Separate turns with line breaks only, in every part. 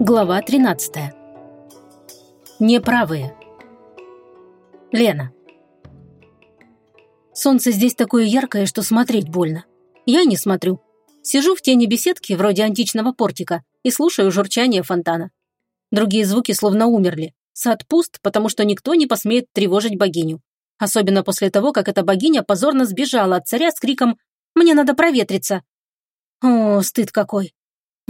Глава 13. Неправые. Лена. Солнце здесь такое яркое, что смотреть больно. Я не смотрю. Сижу в тени беседки, вроде античного портика, и слушаю журчание фонтана. Другие звуки словно умерли. Сад пуст, потому что никто не посмеет тревожить богиню. Особенно после того, как эта богиня позорно сбежала от царя с криком «Мне надо проветриться!». О, стыд какой!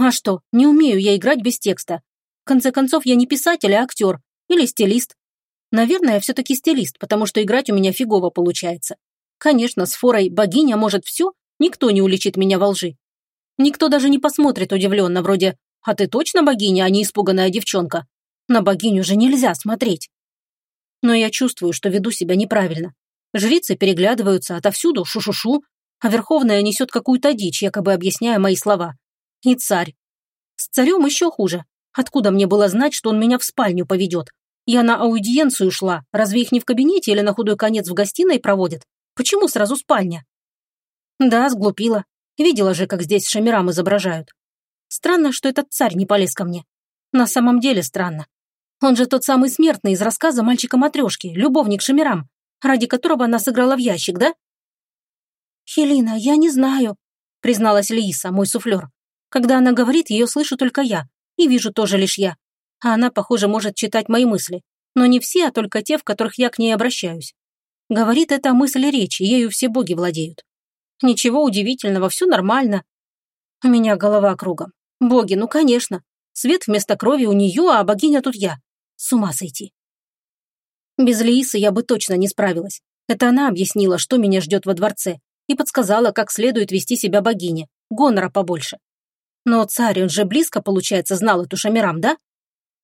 А что, не умею я играть без текста. В конце концов, я не писатель, а актер. Или стилист. Наверное, все-таки стилист, потому что играть у меня фигово получается. Конечно, с форой «богиня может все», никто не уличит меня во лжи. Никто даже не посмотрит удивленно, вроде «А ты точно богиня, а не испуганная девчонка?» На богиню же нельзя смотреть. Но я чувствую, что веду себя неправильно. Жрицы переглядываются отовсюду, шу-шу-шу, а Верховная несет какую-то дичь, якобы объясняя мои слова. И царь. С царем еще хуже. Откуда мне было знать, что он меня в спальню поведет? Я на аудиенцию шла. Разве их не в кабинете или на худой конец в гостиной проводят? Почему сразу спальня? Да, сглупила. Видела же, как здесь Шамирам изображают. Странно, что этот царь не полез ко мне. На самом деле странно. Он же тот самый смертный из рассказа мальчика-матрешки, любовник Шамирам, ради которого она сыграла в ящик, да? «Хелина, я не знаю», призналась Лииса, мой суфлер. Когда она говорит, ее слышу только я, и вижу тоже лишь я. А она, похоже, может читать мои мысли. Но не все, а только те, в которых я к ней обращаюсь. Говорит это мысль речи, ею все боги владеют. Ничего удивительного, все нормально. У меня голова кругом. Боги, ну конечно. Свет вместо крови у нее, а богиня тут я. С ума сойти. Без Лиисы я бы точно не справилась. Это она объяснила, что меня ждет во дворце, и подсказала, как следует вести себя богине. Гонора побольше. Но царь, он же близко, получается, знал эту Шамирам, да?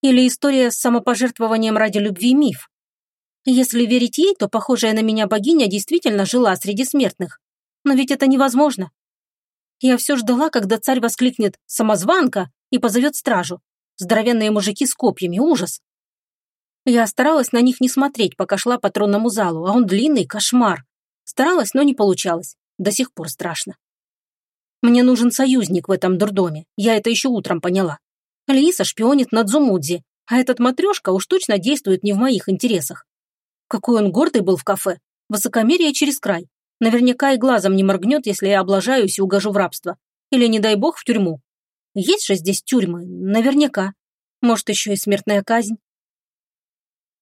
Или история с самопожертвованием ради любви – миф? Если верить ей, то похожая на меня богиня действительно жила среди смертных. Но ведь это невозможно. Я все ждала, когда царь воскликнет «самозванка» и позовет стражу. Здоровенные мужики с копьями, ужас. Я старалась на них не смотреть, пока шла по тронному залу, а он длинный, кошмар. Старалась, но не получалось. До сих пор страшно. Мне нужен союзник в этом дурдоме. Я это еще утром поняла. Лиса шпионит над Зумудзи, а этот матрешка уж точно действует не в моих интересах. Какой он гордый был в кафе. Высокомерие через край. Наверняка и глазом не моргнет, если я облажаюсь и угожу в рабство. Или, не дай бог, в тюрьму. Есть же здесь тюрьмы, наверняка. Может, еще и смертная казнь.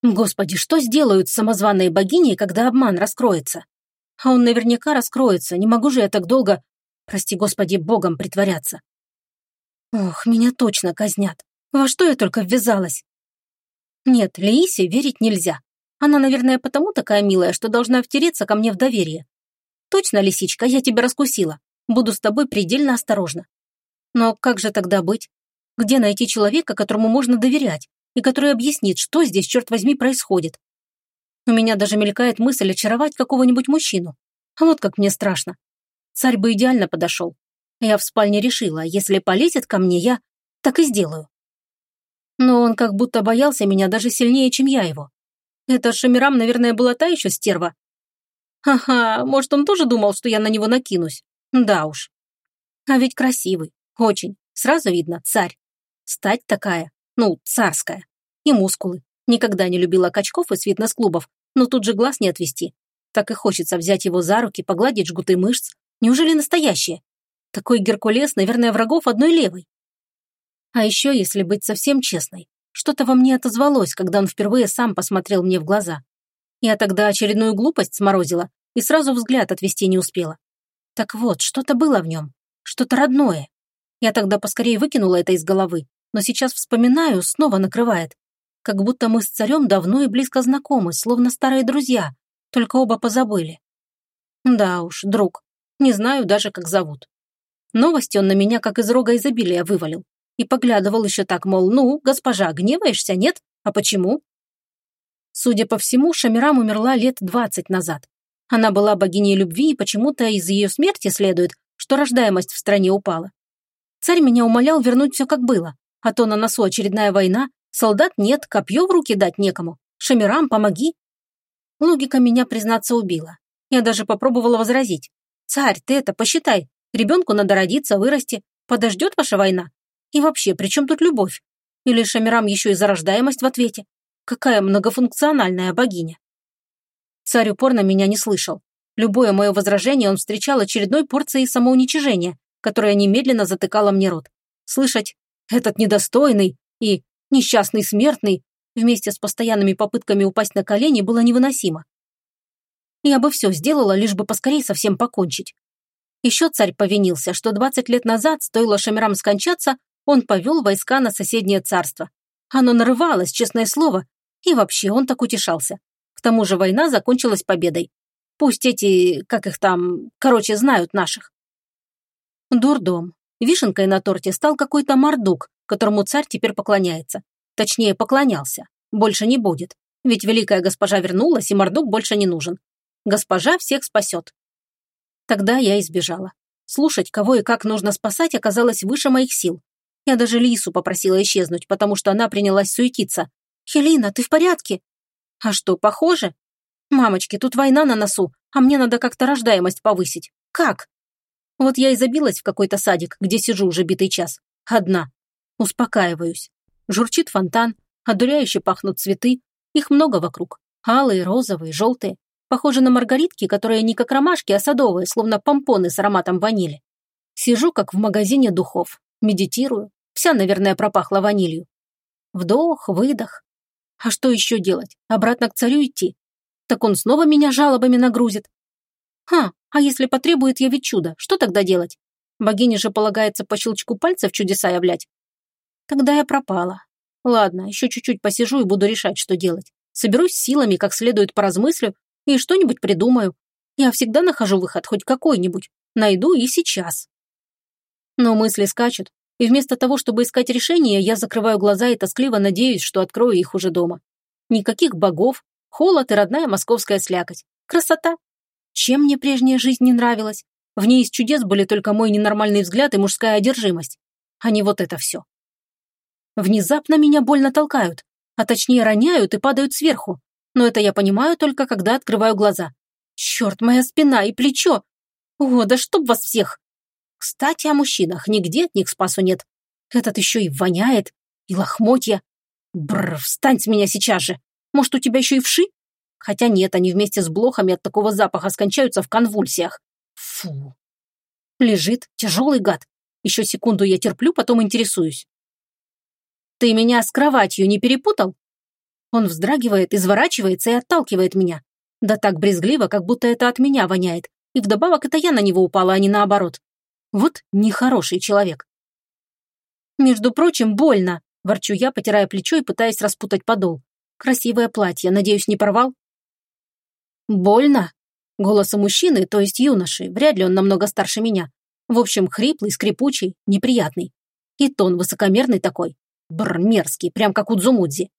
Господи, что сделают самозваные богини, когда обман раскроется? А он наверняка раскроется, не могу же я так долго Прости, Господи, Богом притворяться. Ох, меня точно казнят. Во что я только ввязалась? Нет, Леисе верить нельзя. Она, наверное, потому такая милая, что должна втереться ко мне в доверие. Точно, лисичка, я тебя раскусила. Буду с тобой предельно осторожна. Но как же тогда быть? Где найти человека, которому можно доверять, и который объяснит, что здесь, черт возьми, происходит? У меня даже мелькает мысль очаровать какого-нибудь мужчину. А вот как мне страшно. Царь бы идеально подошел. Я в спальне решила, если полезет ко мне, я так и сделаю. Но он как будто боялся меня даже сильнее, чем я его. Эта Шамирам, наверное, была та еще стерва. Ха-ха, может, он тоже думал, что я на него накинусь. Да уж. А ведь красивый. Очень. Сразу видно, царь. Стать такая, ну, царская. И мускулы. Никогда не любила качков из фитнес-клубов, но тут же глаз не отвести. Так и хочется взять его за руки, погладить жгуты мышц, Неужели настоящие? Такой Геркулес, наверное, врагов одной левой. А еще, если быть совсем честной, что-то во мне отозвалось, когда он впервые сам посмотрел мне в глаза. Я тогда очередную глупость сморозила и сразу взгляд отвести не успела. Так вот, что-то было в нем, что-то родное. Я тогда поскорее выкинула это из головы, но сейчас вспоминаю, снова накрывает. Как будто мы с царем давно и близко знакомы, словно старые друзья, только оба позабыли. Да уж, друг, не знаю даже, как зовут. Новости он на меня как из рога изобилия вывалил. И поглядывал еще так, мол, ну, госпожа, гневаешься, нет? А почему? Судя по всему, Шамирам умерла лет двадцать назад. Она была богиней любви, и почему-то из ее смерти следует, что рождаемость в стране упала. Царь меня умолял вернуть все как было, а то на носу очередная война, солдат нет, копье в руки дать некому. Шамирам, помоги. Логика меня, признаться, убила. Я даже попробовала возразить, Царь, ты это, посчитай. Ребенку надо родиться, вырасти. Подождет ваша война? И вообще, при чем тут любовь? Или Шамирам еще и зарождаемость в ответе? Какая многофункциональная богиня? Царь упорно меня не слышал. Любое мое возражение он встречал очередной порцией самоуничижения, которая немедленно затыкала мне рот. Слышать «этот недостойный» и «несчастный смертный» вместе с постоянными попытками упасть на колени было невыносимо. Я бы все сделала, лишь бы поскорей совсем покончить. Еще царь повинился, что 20 лет назад, стоило Шамирам скончаться, он повел войска на соседнее царство. Оно нарывалось, честное слово, и вообще он так утешался. К тому же война закончилась победой. Пусть эти, как их там, короче, знают наших. Дурдом. Вишенкой на торте стал какой-то мордук, которому царь теперь поклоняется. Точнее, поклонялся. Больше не будет. Ведь великая госпожа вернулась, и мордук больше не нужен. Госпожа всех спасет. Тогда я избежала. Слушать, кого и как нужно спасать, оказалось выше моих сил. Я даже Лису попросила исчезнуть, потому что она принялась суетиться. «Хелина, ты в порядке?» «А что, похоже?» «Мамочки, тут война на носу, а мне надо как-то рождаемость повысить. Как?» Вот я и забилась в какой-то садик, где сижу уже битый час. Одна. Успокаиваюсь. Журчит фонтан, одуряюще пахнут цветы. Их много вокруг. Алые, розовые, желтые. Похожи на маргаритки, которые не как ромашки, а садовые, словно помпоны с ароматом ванили. Сижу, как в магазине духов. Медитирую. Вся, наверное, пропахла ванилью. Вдох, выдох. А что еще делать? Обратно к царю идти? Так он снова меня жалобами нагрузит. Ха, а если потребует я ведь чудо, что тогда делать? Богине же полагается по щелчку пальцев чудеса являть. Тогда я пропала. Ладно, еще чуть-чуть посижу и буду решать, что делать. Соберусь силами, как следует поразмыслю, и что-нибудь придумаю. Я всегда нахожу выход, хоть какой-нибудь. Найду и сейчас. Но мысли скачут, и вместо того, чтобы искать решение, я закрываю глаза и тоскливо надеюсь, что открою их уже дома. Никаких богов, холод и родная московская слякоть. Красота. Чем мне прежняя жизнь не нравилась? В ней из чудес были только мой ненормальный взгляд и мужская одержимость. А не вот это все. Внезапно меня больно толкают, а точнее роняют и падают сверху. Но это я понимаю только, когда открываю глаза. Черт, моя спина и плечо. О, да чтоб вас всех! Кстати, о мужчинах. Нигде от них спасу нет. Этот еще и воняет, и лохмотья. Бррр, встань с меня сейчас же. Может, у тебя еще и вши? Хотя нет, они вместе с блохами от такого запаха скончаются в конвульсиях. Фу. Лежит, тяжелый гад. Еще секунду я терплю, потом интересуюсь. Ты меня с кроватью не перепутал? Он вздрагивает, изворачивается и отталкивает меня. Да так брезгливо, как будто это от меня воняет. И вдобавок это я на него упала, а не наоборот. Вот нехороший человек. Между прочим, больно, ворчу я, потирая плечо и пытаясь распутать подол. Красивое платье, надеюсь, не порвал? Больно? Голоса мужчины, то есть юноши, вряд ли он намного старше меня. В общем, хриплый, скрипучий, неприятный. И тон высокомерный такой. Бррр, мерзкий, прям как у Дзумудзи.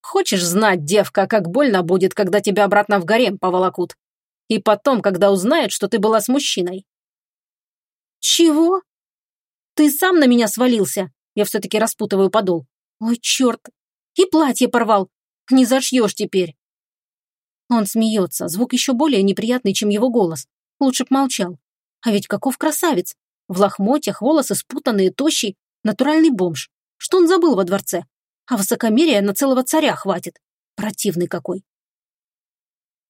Хочешь знать, девка, как больно будет, когда тебя обратно в гарем поволокут? И потом, когда узнают, что ты была с мужчиной. «Чего?» «Ты сам на меня свалился!» Я все-таки распутываю подол. «Ой, черт! И платье порвал! Не зашьешь теперь!» Он смеется, звук еще более неприятный, чем его голос. Лучше б молчал. А ведь каков красавец! В лохмотьях, волосы спутанные, тощий, натуральный бомж. Что он забыл во дворце? А высокомерия на целого царя хватит. Противный какой.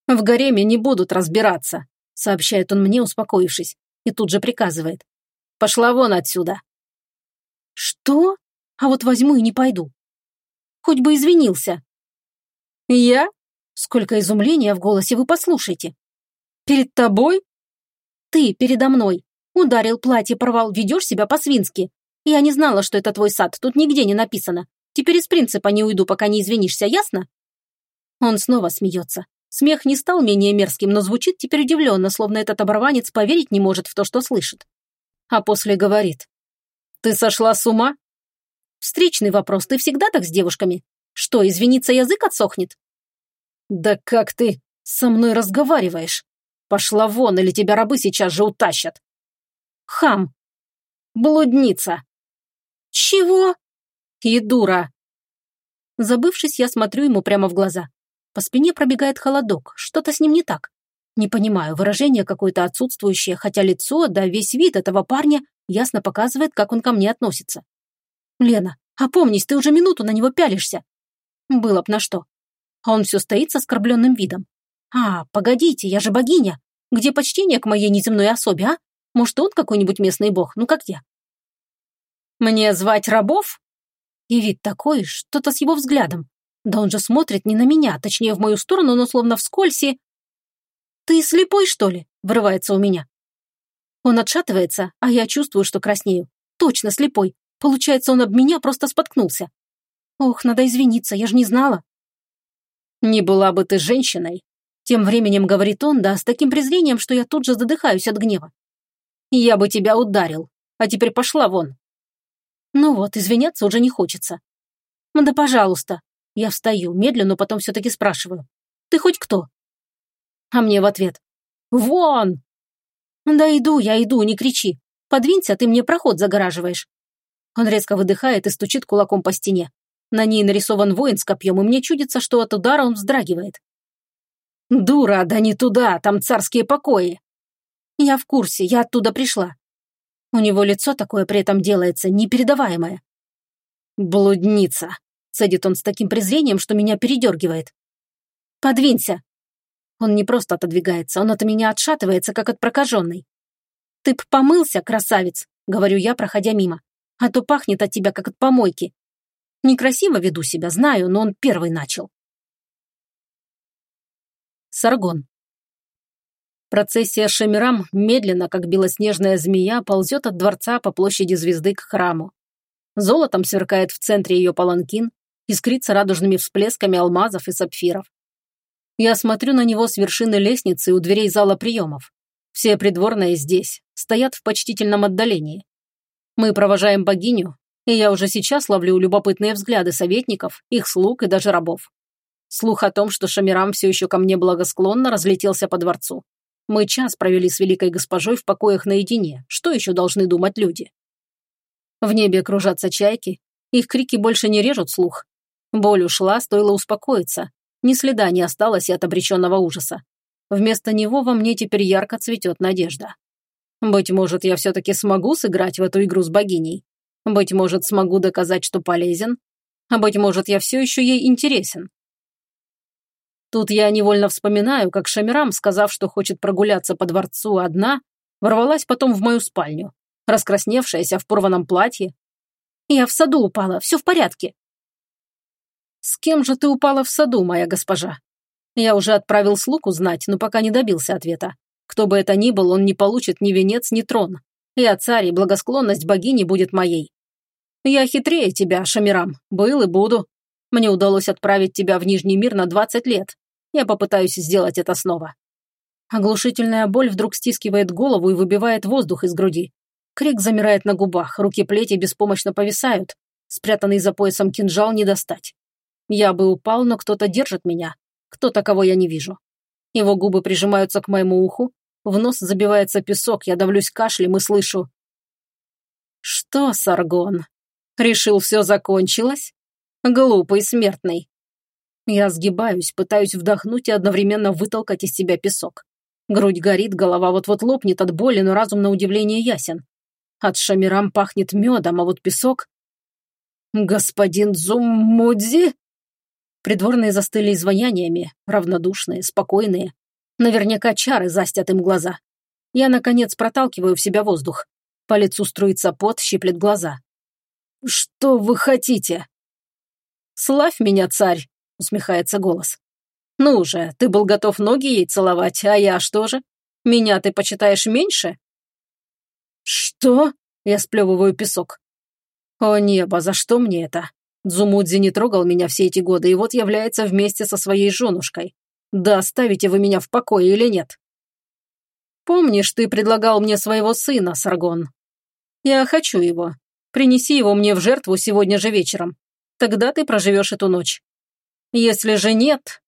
«В гареме не будут разбираться», сообщает он мне, успокоившись и тут же приказывает. «Пошла вон отсюда!» «Что? А вот возьму и не пойду. Хоть бы извинился». «Я? Сколько изумления в голосе вы послушайте. Перед тобой? Ты передо мной. Ударил платье, порвал, ведешь себя по-свински. Я не знала, что это твой сад, тут нигде не написано. Теперь из принципа не уйду, пока не извинишься, ясно?» Он снова смеется. Смех не стал менее мерзким, но звучит теперь удивленно, словно этот оборванец поверить не может в то, что слышит. А после говорит. «Ты сошла с ума?» «Встречный вопрос. Ты всегда так с девушками? Что, извиниться язык отсохнет?» «Да как ты со мной разговариваешь? Пошла вон, или тебя рабы сейчас же утащат!» «Хам!» «Блудница!» «Чего?» «И дура!» Забывшись, я смотрю ему прямо в глаза. По спине пробегает холодок, что-то с ним не так. Не понимаю, выражение какое-то отсутствующее, хотя лицо, да весь вид этого парня ясно показывает, как он ко мне относится. «Лена, Опомнись, ты уже минуту на него пялишься. Было б на что. А он все стоит с оскорбленным видом. А, погодите, я же богиня. Где почтение к моей неземной особе, а? Может, он какой-нибудь местный бог, ну как я? Мне звать рабов? И вид такой, что-то с его взглядом. Да он же смотрит не на меня, точнее в мою сторону, но словно вскользь и... «Ты слепой, что ли?» – врывается у меня. Он отшатывается, а я чувствую, что краснею. Точно слепой. Получается, он об меня просто споткнулся. Ох, надо извиниться, я же не знала. «Не была бы ты женщиной», – тем временем говорит он, да, с таким презрением, что я тут же задыхаюсь от гнева. «Я бы тебя ударил, а теперь пошла вон». Ну вот, извиняться уже не хочется. Да пожалуйста. Я встаю, медленно, но потом все-таки спрашиваю. Ты хоть кто? А мне в ответ. Вон! Да иду, я иду, не кричи. Подвинься, ты мне проход загораживаешь. Он резко выдыхает и стучит кулаком по стене. На ней нарисован воин с копьем, и мне чудится, что от удара он вздрагивает. «Дура, да не туда, там царские покои!» «Я в курсе, я оттуда пришла. У него лицо такое при этом делается, непередаваемое. «Блудница!» — цедит он с таким презрением, что меня передергивает. «Подвинься!» Он не просто отодвигается, он от меня отшатывается, как от прокаженной. «Ты б помылся, красавец!» — говорю я, проходя мимо. «А то пахнет от тебя, как от помойки. Некрасиво веду себя, знаю, но он первый начал». Саргон. Процессия Шемирам медленно, как белоснежная змея, ползет от дворца по площади звезды к храму. Золотом сверкает в центре ее паланкин, искрится радужными всплесками алмазов и сапфиров. Я смотрю на него с вершины лестницы у дверей зала приемов. Все придворные здесь, стоят в почтительном отдалении. Мы провожаем богиню, и я уже сейчас ловлю любопытные взгляды советников, их слуг и даже рабов. Слух о том, что Шамирам все еще ко мне благосклонно, разлетелся по дворцу. Мы час провели с великой госпожой в покоях наедине. Что еще должны думать люди? В небе кружатся чайки. Их крики больше не режут слух. Боль ушла, стоило успокоиться. Ни следа не осталось и от обреченного ужаса. Вместо него во мне теперь ярко цветет надежда. Быть может, я все-таки смогу сыграть в эту игру с богиней. Быть может, смогу доказать, что полезен. А быть может, я все еще ей интересен. Тут я невольно вспоминаю, как Шамирам, сказав, что хочет прогуляться по дворцу одна, ворвалась потом в мою спальню, раскрасневшаяся в порванном платье. «Я в саду упала, все в порядке». «С кем же ты упала в саду, моя госпожа?» Я уже отправил слуг узнать, но пока не добился ответа. Кто бы это ни был, он не получит ни венец, ни трон. Я царь, и благосклонность богини будет моей. Я хитрее тебя, Шамирам, был и буду. Мне удалось отправить тебя в Нижний мир на 20 лет. Я попытаюсь сделать это снова». Оглушительная боль вдруг стискивает голову и выбивает воздух из груди. Крик замирает на губах, руки плети беспомощно повисают. Спрятанный за поясом кинжал не достать. Я бы упал, но кто-то держит меня. Кто-то, кого я не вижу. Его губы прижимаются к моему уху, в нос забивается песок, я давлюсь кашлем и слышу. «Что, Саргон, решил, все закончилось?» Глупый смертный. Я сгибаюсь, пытаюсь вдохнуть и одновременно вытолкать из себя песок. Грудь горит, голова вот-вот лопнет от боли, но разум на удивление ясен. От шамирам пахнет медом, а вот песок... «Господин Зуммудзи?» Придворные застыли изваяниями, равнодушные, спокойные. Наверняка чары застят им глаза. Я, наконец, проталкиваю в себя воздух. По лицу струится пот, щиплет глаза. «Что вы хотите?» «Славь меня, царь!» — усмехается голос. «Ну же, ты был готов ноги ей целовать, а я что же? Меня ты почитаешь меньше?» «Что?» — я сплевываю песок. «О небо, за что мне это? Дзумудзи не трогал меня все эти годы, и вот является вместе со своей женушкой. Да оставите вы меня в покое или нет?» «Помнишь, ты предлагал мне своего сына, Саргон? Я хочу его. Принеси его мне в жертву сегодня же вечером. Тогда ты проживешь эту ночь. Если же нет...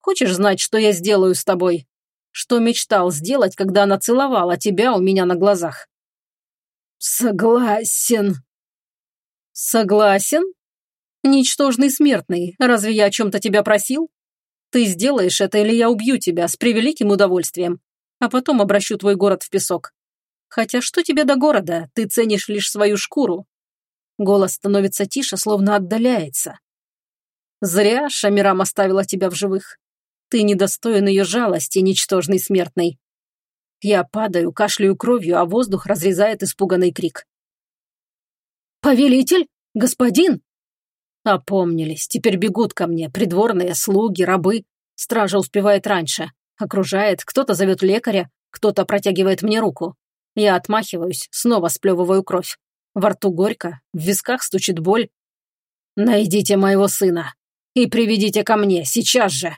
Хочешь знать, что я сделаю с тобой? Что мечтал сделать, когда она целовала тебя у меня на глазах? Согласен. Согласен? Ничтожный смертный, разве я о чем-то тебя просил? Ты сделаешь это, или я убью тебя с превеликим удовольствием, а потом обращу твой город в песок. Хотя что тебе до города, ты ценишь лишь свою шкуру. Голос становится тише, словно отдаляется. Зря Шамирам оставила тебя в живых. Ты недостоин ее жалости, ничтожный смертный. Я падаю, кашляю кровью, а воздух разрезает испуганный крик. «Повелитель? Господин?» Опомнились, теперь бегут ко мне, придворные, слуги, рабы. Стража успевает раньше. Окружает, кто-то зовет лекаря, кто-то протягивает мне руку. Я отмахиваюсь, снова сплевываю кровь. Во рту горько, в висках стучит боль. «Найдите моего сына и приведите ко мне, сейчас же!»